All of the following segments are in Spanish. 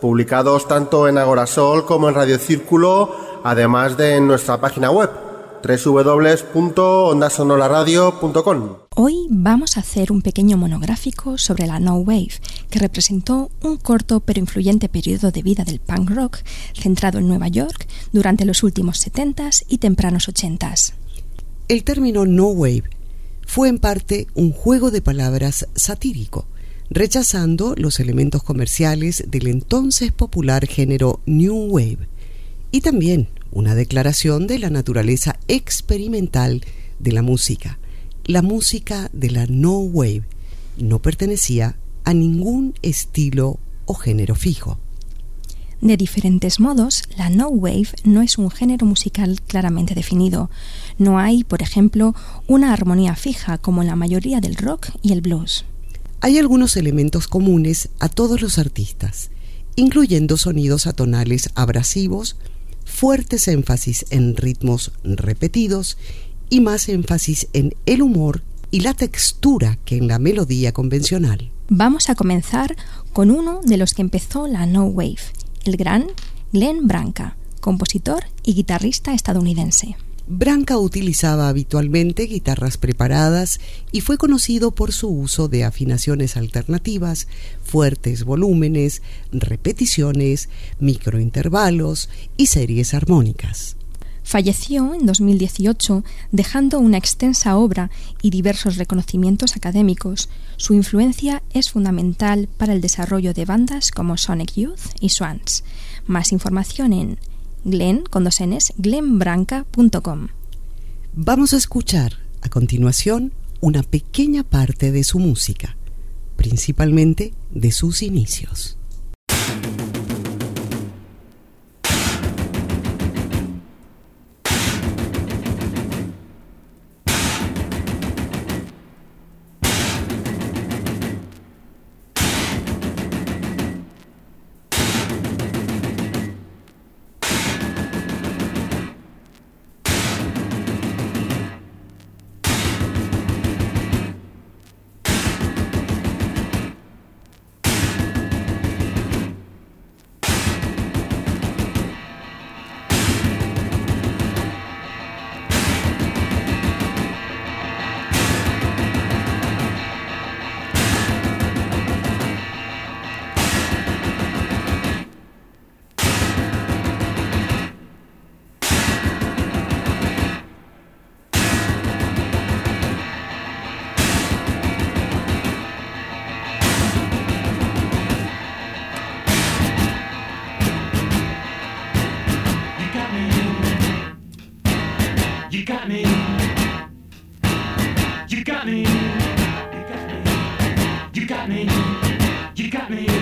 publicados tanto en Agorasol como en Radio Círculo, además de en nuestra página web www.ondasonolaradio.com. Hoy vamos a hacer un pequeño monográfico sobre la No Wave, que representó un corto pero influyente periodo de vida del punk rock centrado en Nueva York durante los últimos 70s y tempranos 80s. El término No Wave fue en parte un juego de palabras satírico, rechazando los elementos comerciales del entonces popular género New Wave, y también una declaración de la naturaleza experimental de la música. La música de la No Wave no pertenecía a ningún estilo o género fijo. De diferentes modos, la no wave no es un género musical claramente definido. No hay, por ejemplo, una armonía fija como en la mayoría del rock y el blues. Hay algunos elementos comunes a todos los artistas, incluyendo sonidos atonales abrasivos, fuertes énfasis en ritmos repetidos y más énfasis en el humor y la textura que en la melodía convencional. Vamos a comenzar con uno de los que empezó la no wave, el gran Glenn Branca, compositor y guitarrista estadounidense. Branca utilizaba habitualmente guitarras preparadas y fue conocido por su uso de afinaciones alternativas, fuertes volúmenes, repeticiones, microintervalos y series armónicas. Falleció en 2018 dejando una extensa obra y diversos reconocimientos académicos. Su influencia es fundamental para el desarrollo de bandas como Sonic Youth y Swans. Más información en glen con dos n's, glenbranca.com. Vamos a escuchar a continuación una pequeña parte de su música, principalmente de sus inicios. You got me. You got me.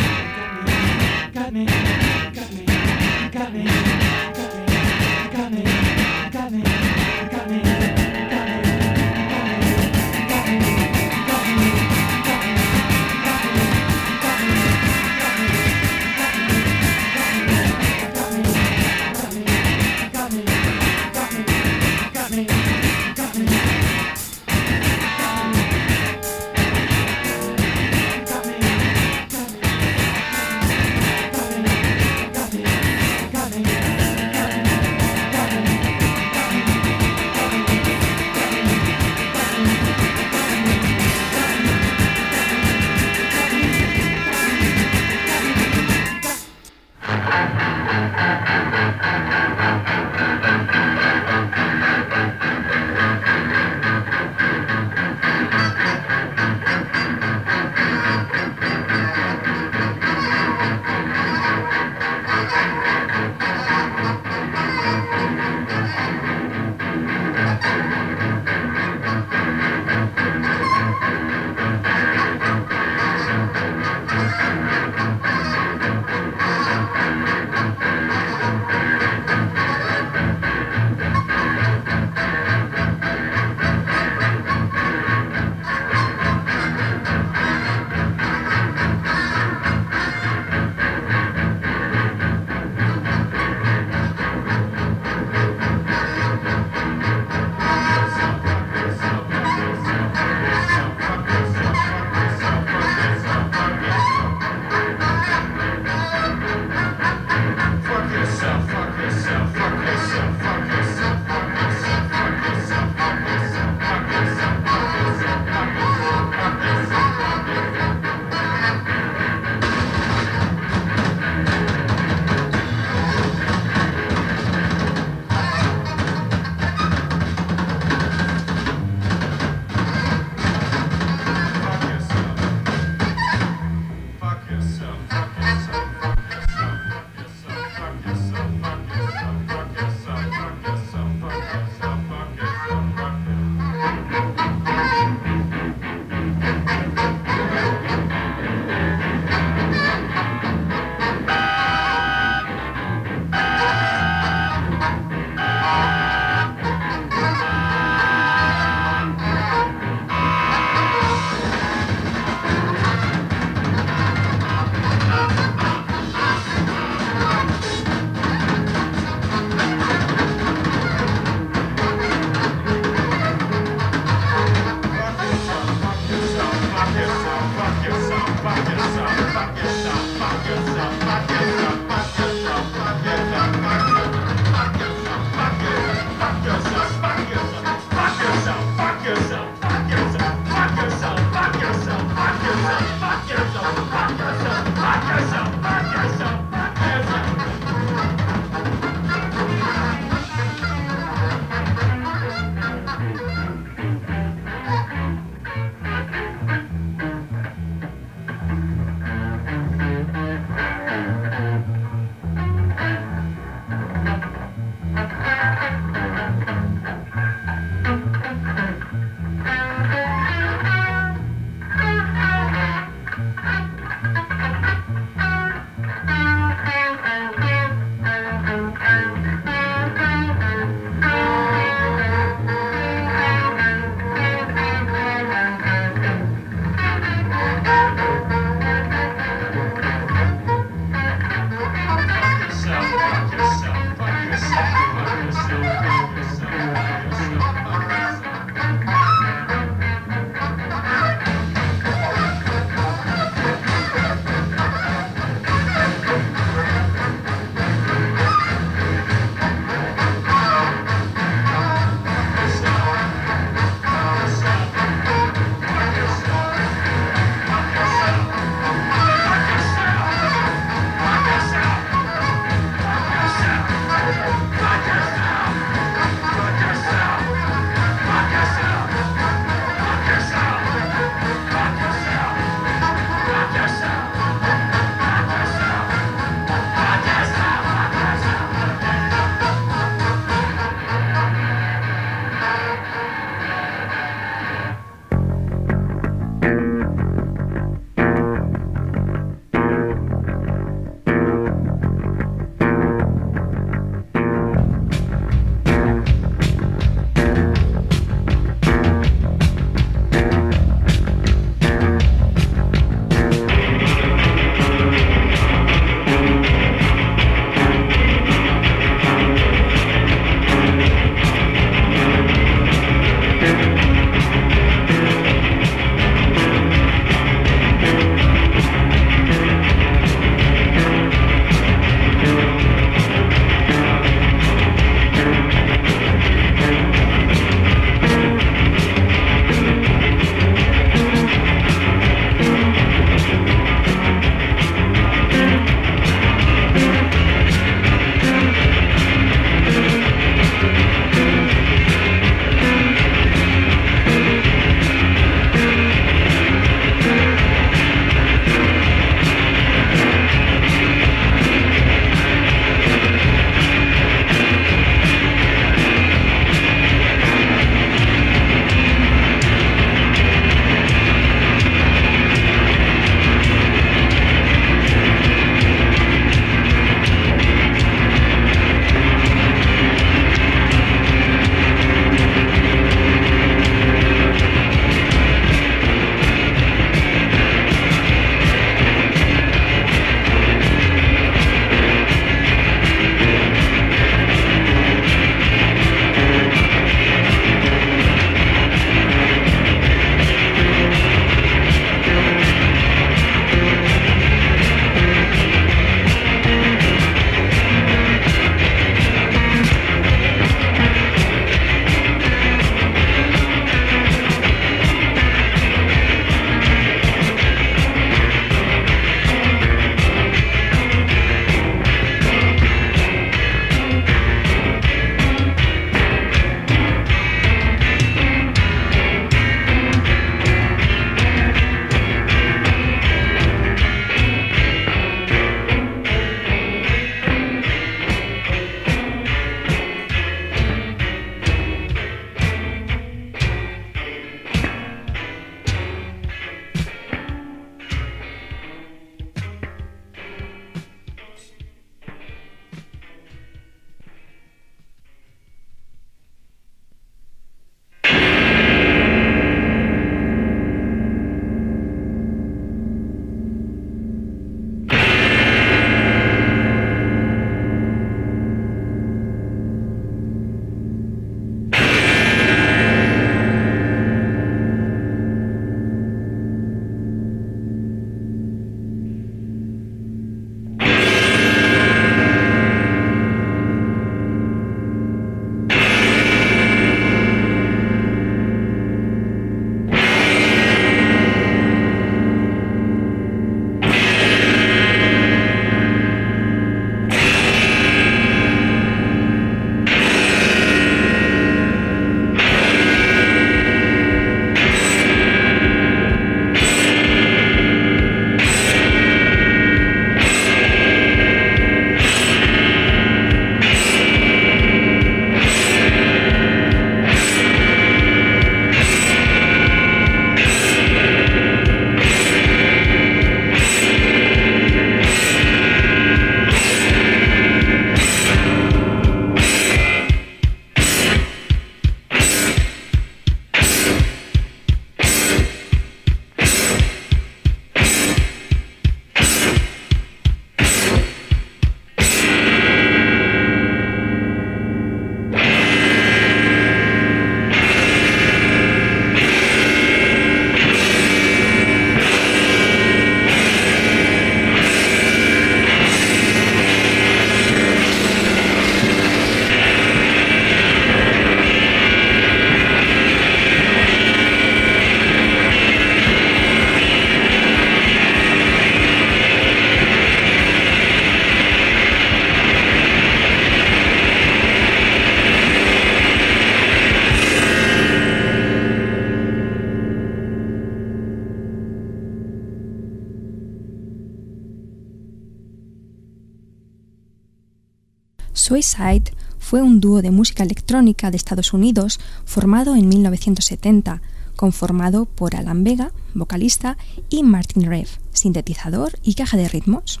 Suicide fue un dúo de música electrónica de Estados Unidos formado en 1970, conformado por Alan Vega, vocalista, y Martin Rev, sintetizador y caja de ritmos.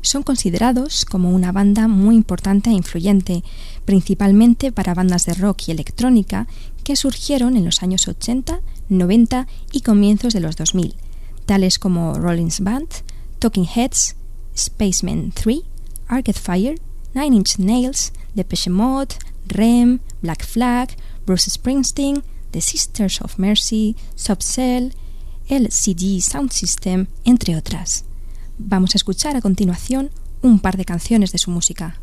Son considerados como una banda muy importante e influyente, principalmente para bandas de rock y electrónica que surgieron en los años 80, 90 y comienzos de los 2000, tales como Rollins Band, Talking Heads, Spaceman 3, Arcade Fire, Nine Inch Nails, Depeche Mode, Rem, Black Flag, Bruce Springsteen, The Sisters of Mercy, Subcell, el Sound System, entre otras. Vamos a escuchar a continuación un par de canciones de su música.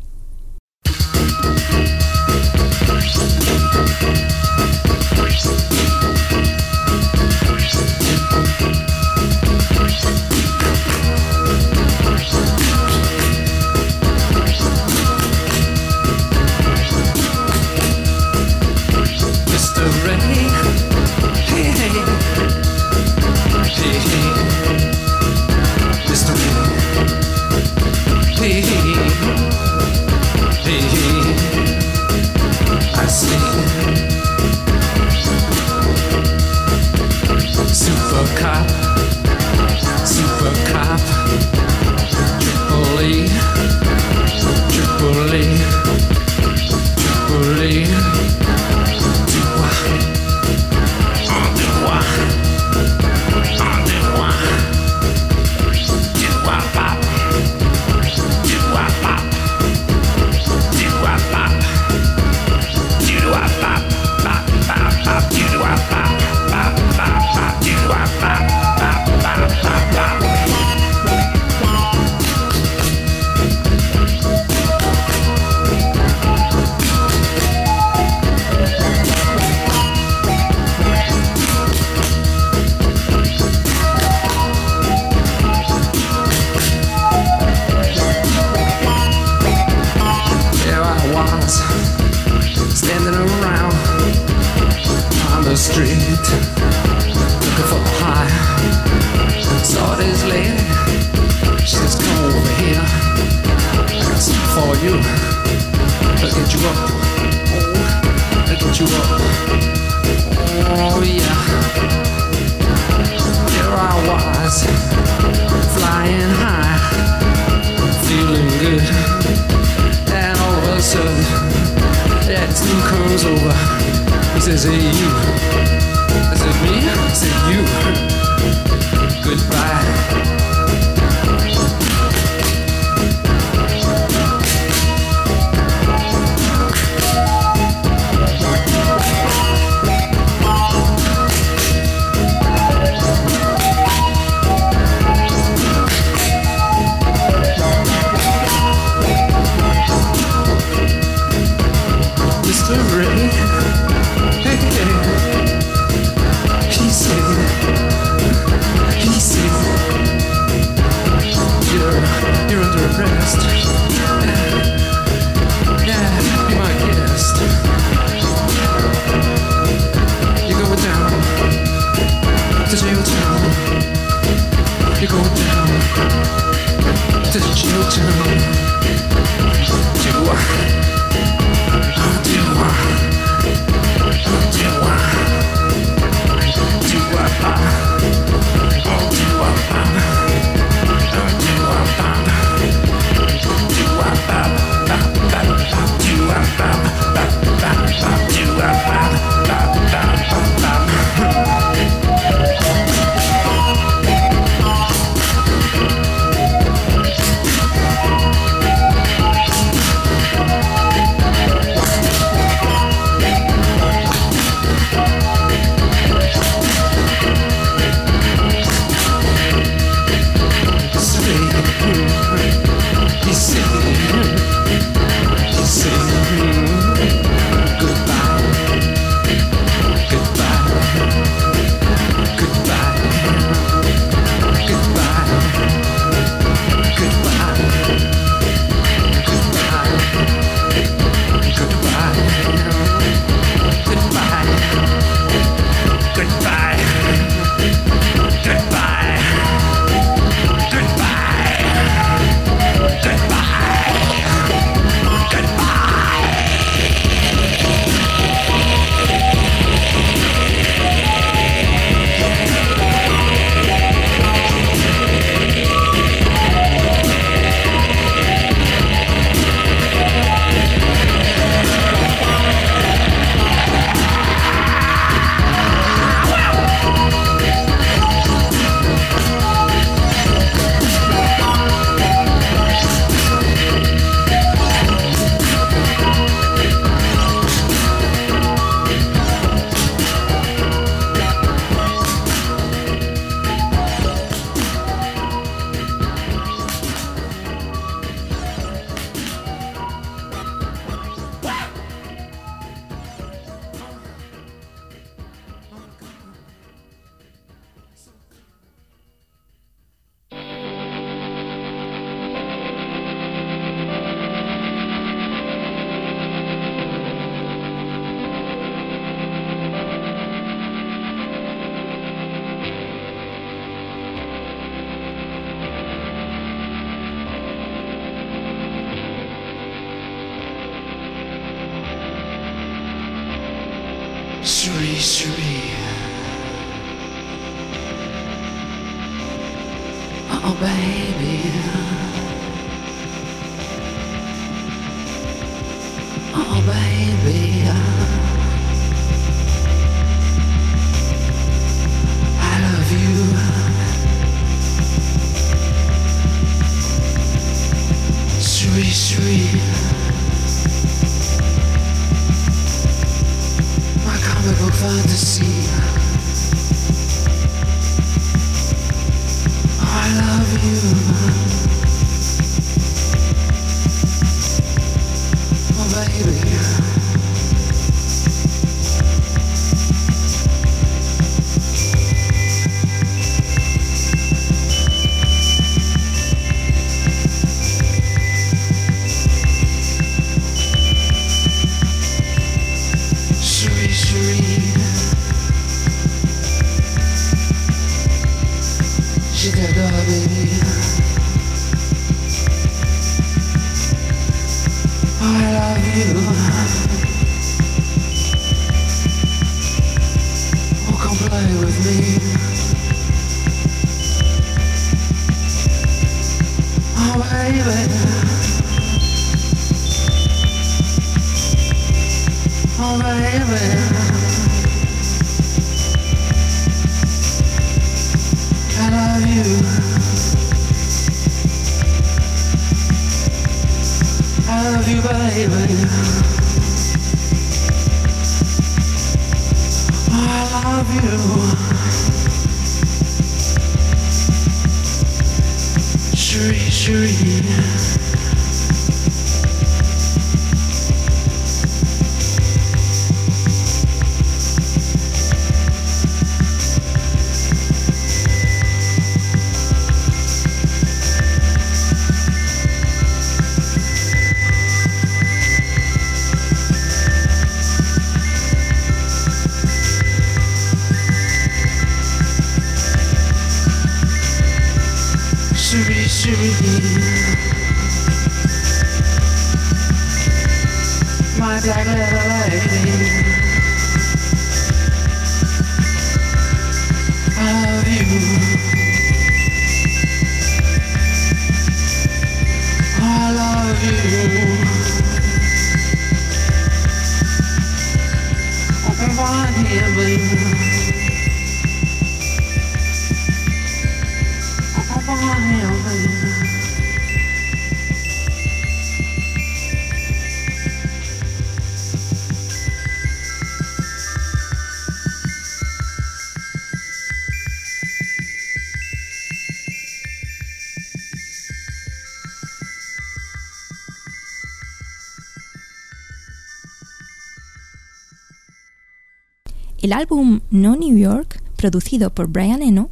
El álbum No New York, producido por Brian Eno,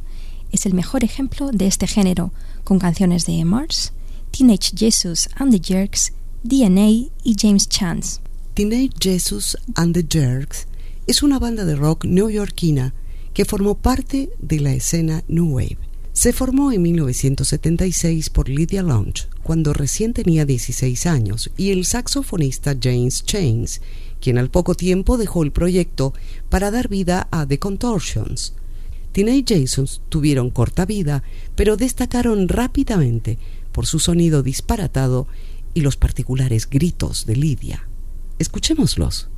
es el mejor ejemplo de este género, con canciones de Mars, Teenage Jesus and the Jerks, DNA y James Chance. Teenage Jesus and the Jerks es una banda de rock neoyorquina que formó parte de la escena New Wave. Se formó en 1976 por Lydia Lunch, cuando recién tenía 16 años, y el saxofonista James Chains, quien al poco tiempo dejó el proyecto para dar vida a The Contortions. Teenage Jasons tuvieron corta vida, pero destacaron rápidamente por su sonido disparatado y los particulares gritos de Lydia. Escuchémoslos.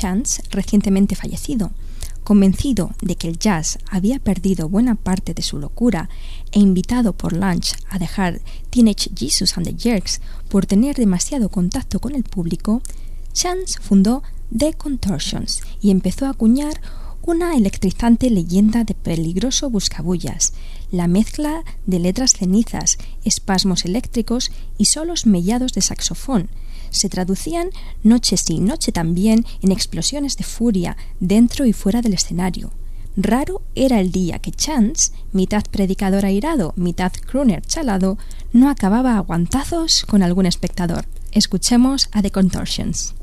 Chance, recientemente fallecido, convencido de que el jazz había perdido buena parte de su locura e invitado por Lunch a dejar Teenage Jesus and the Jerks por tener demasiado contacto con el público, Chance fundó The Contortions y empezó a acuñar una electrizante leyenda de peligroso buscabullas, la mezcla de letras cenizas, espasmos eléctricos y solos mellados de saxofón, se traducían noche sí, noche también en explosiones de furia dentro y fuera del escenario. Raro era el día que Chance, mitad predicador airado, mitad crooner chalado, no acababa aguantazos con algún espectador. Escuchemos a The Contortions.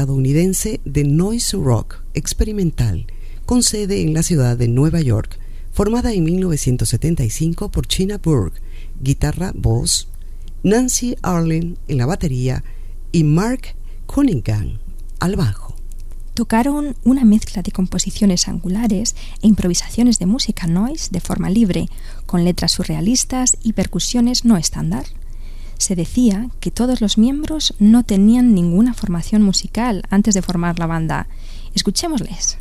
Estadounidense de noise rock experimental con sede en la ciudad de Nueva York, formada en 1975 por China Burke, guitarra, voz, Nancy Arlen en la batería y Mark Cunningham al bajo. Tocaron una mezcla de composiciones angulares e improvisaciones de música noise de forma libre, con letras surrealistas y percusiones no estándar. Se decía que todos los miembros no tenían ninguna formación musical antes de formar la banda. Escuchémosles.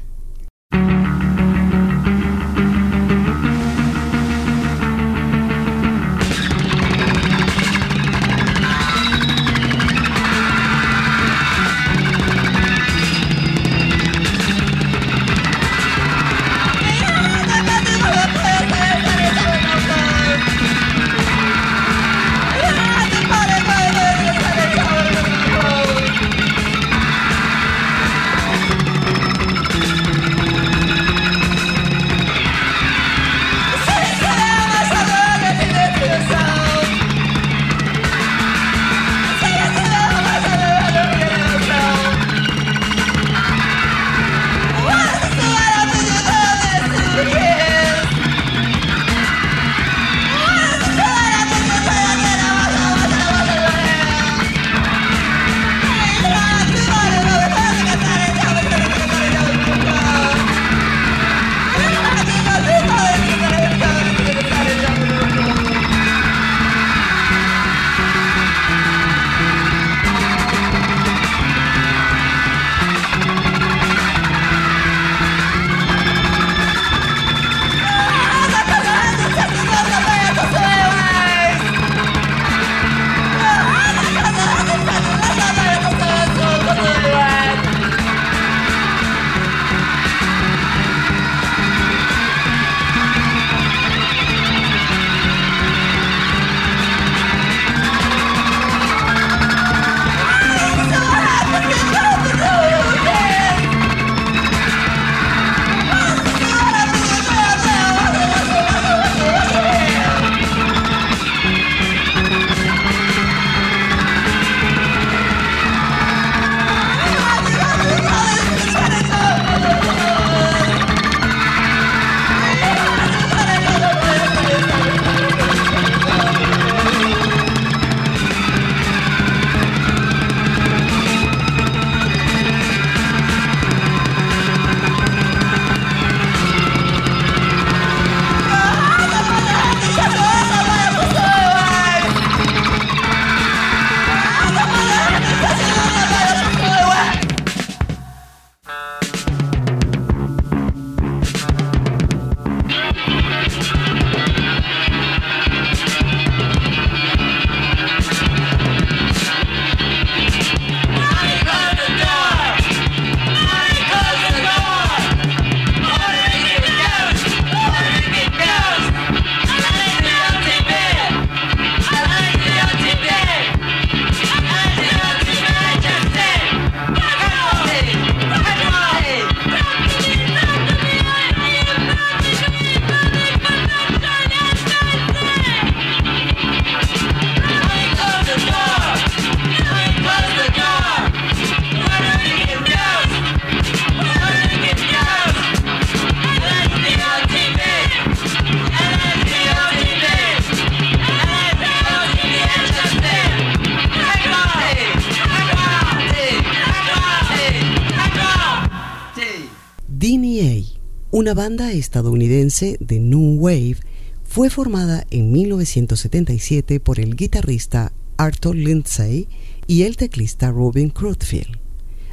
Una banda estadounidense de New Wave fue formada en 1977 por el guitarrista Arthur Lindsay y el teclista Robin Crutchfield,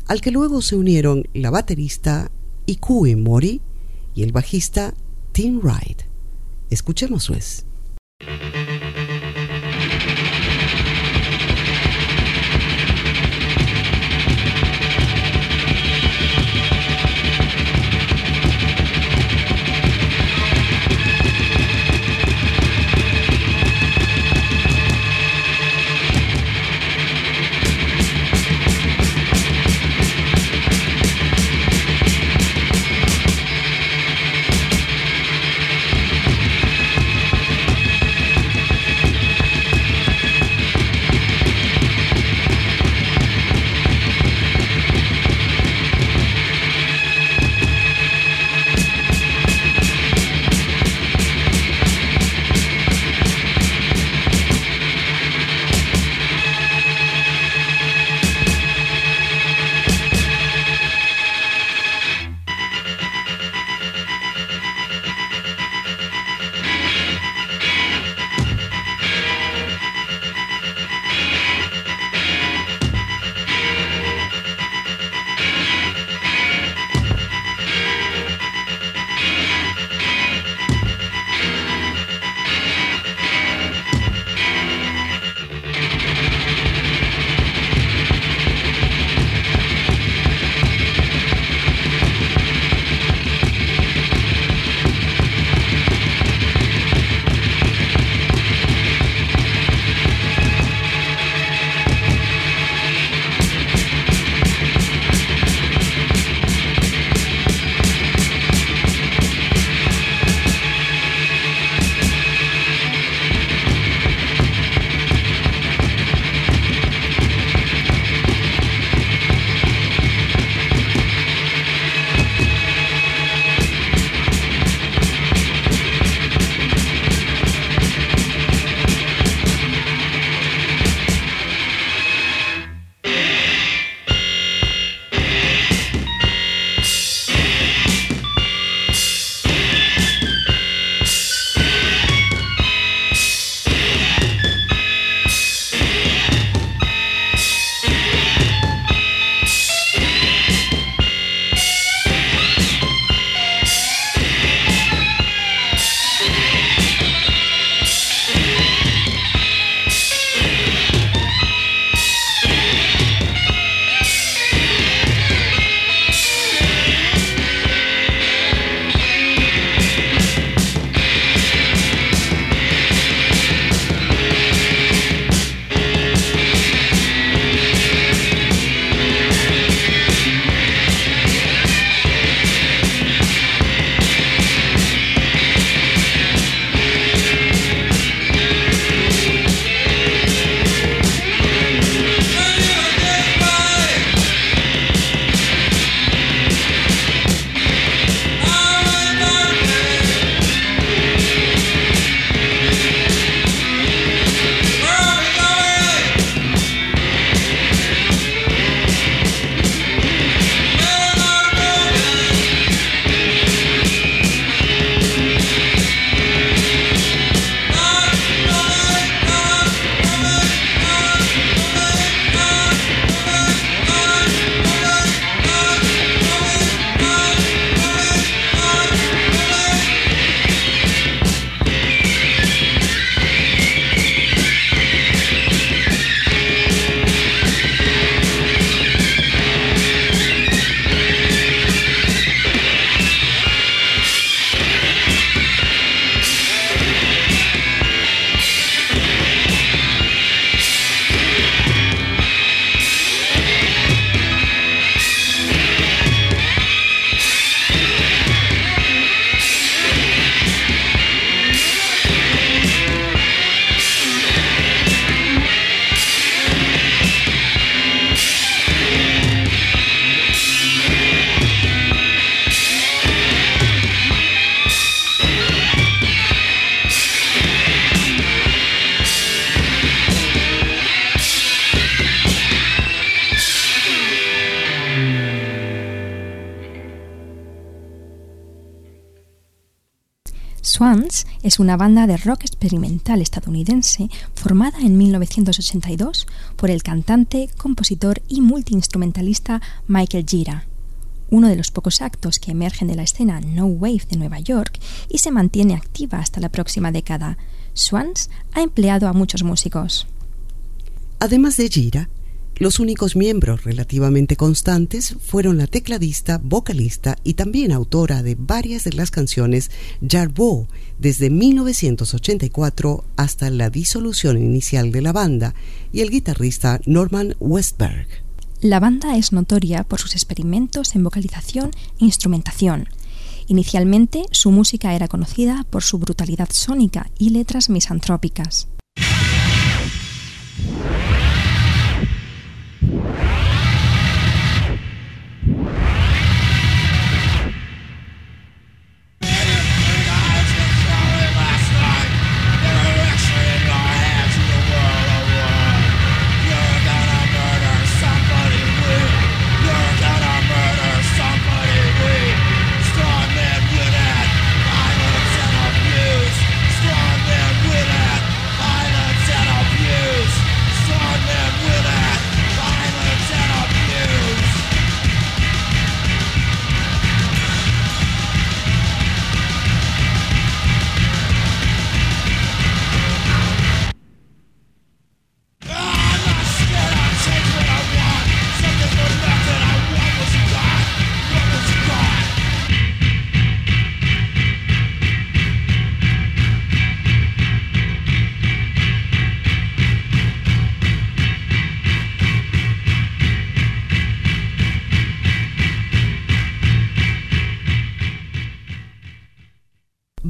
al que luego se unieron la baterista Ikue Mori y el bajista Tim Wright. Escuchemos pues. Es una banda de rock experimental estadounidense formada en 1982 por el cantante, compositor y multiinstrumentalista Michael Gira, uno de los pocos actos que emergen de la escena No Wave de Nueva York y se mantiene activa hasta la próxima década. Swans ha empleado a muchos músicos. Además de Gira, los únicos miembros relativamente constantes fueron la tecladista, vocalista y también autora de varias de las canciones Jarbo desde 1984 hasta la disolución inicial de la banda y el guitarrista Norman Westberg. La banda es notoria por sus experimentos en vocalización e instrumentación. Inicialmente, su música era conocida por su brutalidad sónica y letras misantrópicas.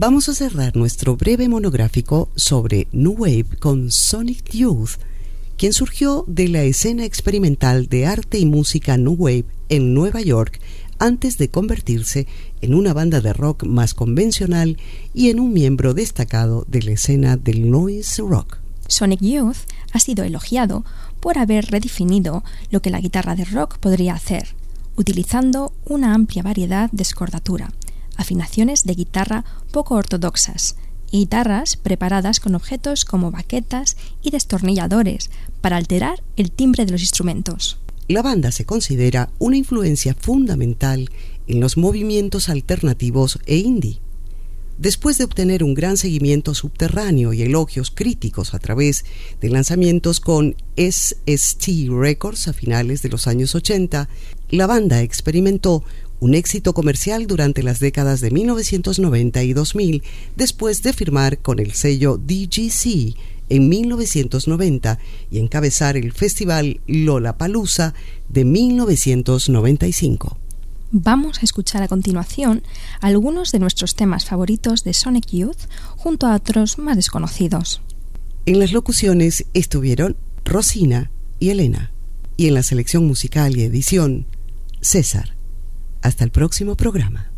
Vamos a cerrar nuestro breve monográfico sobre New Wave con Sonic Youth, quien surgió de la escena experimental de arte y música New Wave en Nueva York antes de convertirse en una banda de rock más convencional y en un miembro destacado de la escena del noise rock. Sonic Youth ha sido elogiado por haber redefinido lo que la guitarra de rock podría hacer, utilizando una amplia variedad de escordatura afinaciones de guitarra poco ortodoxas, guitarras preparadas con objetos como baquetas y destornilladores para alterar el timbre de los instrumentos. La banda se considera una influencia fundamental en los movimientos alternativos e indie. Después de obtener un gran seguimiento subterráneo y elogios críticos a través de lanzamientos con SST Records a finales de los años 80, la banda experimentó un éxito comercial durante las décadas de 1990 y 2000 después de firmar con el sello DGC en 1990 y encabezar el festival Lollapalooza de 1995. Vamos a escuchar a continuación algunos de nuestros temas favoritos de Sonic Youth junto a otros más desconocidos. En las locuciones estuvieron Rosina y Elena, y en la selección musical y edición, César. Hasta el próximo programa.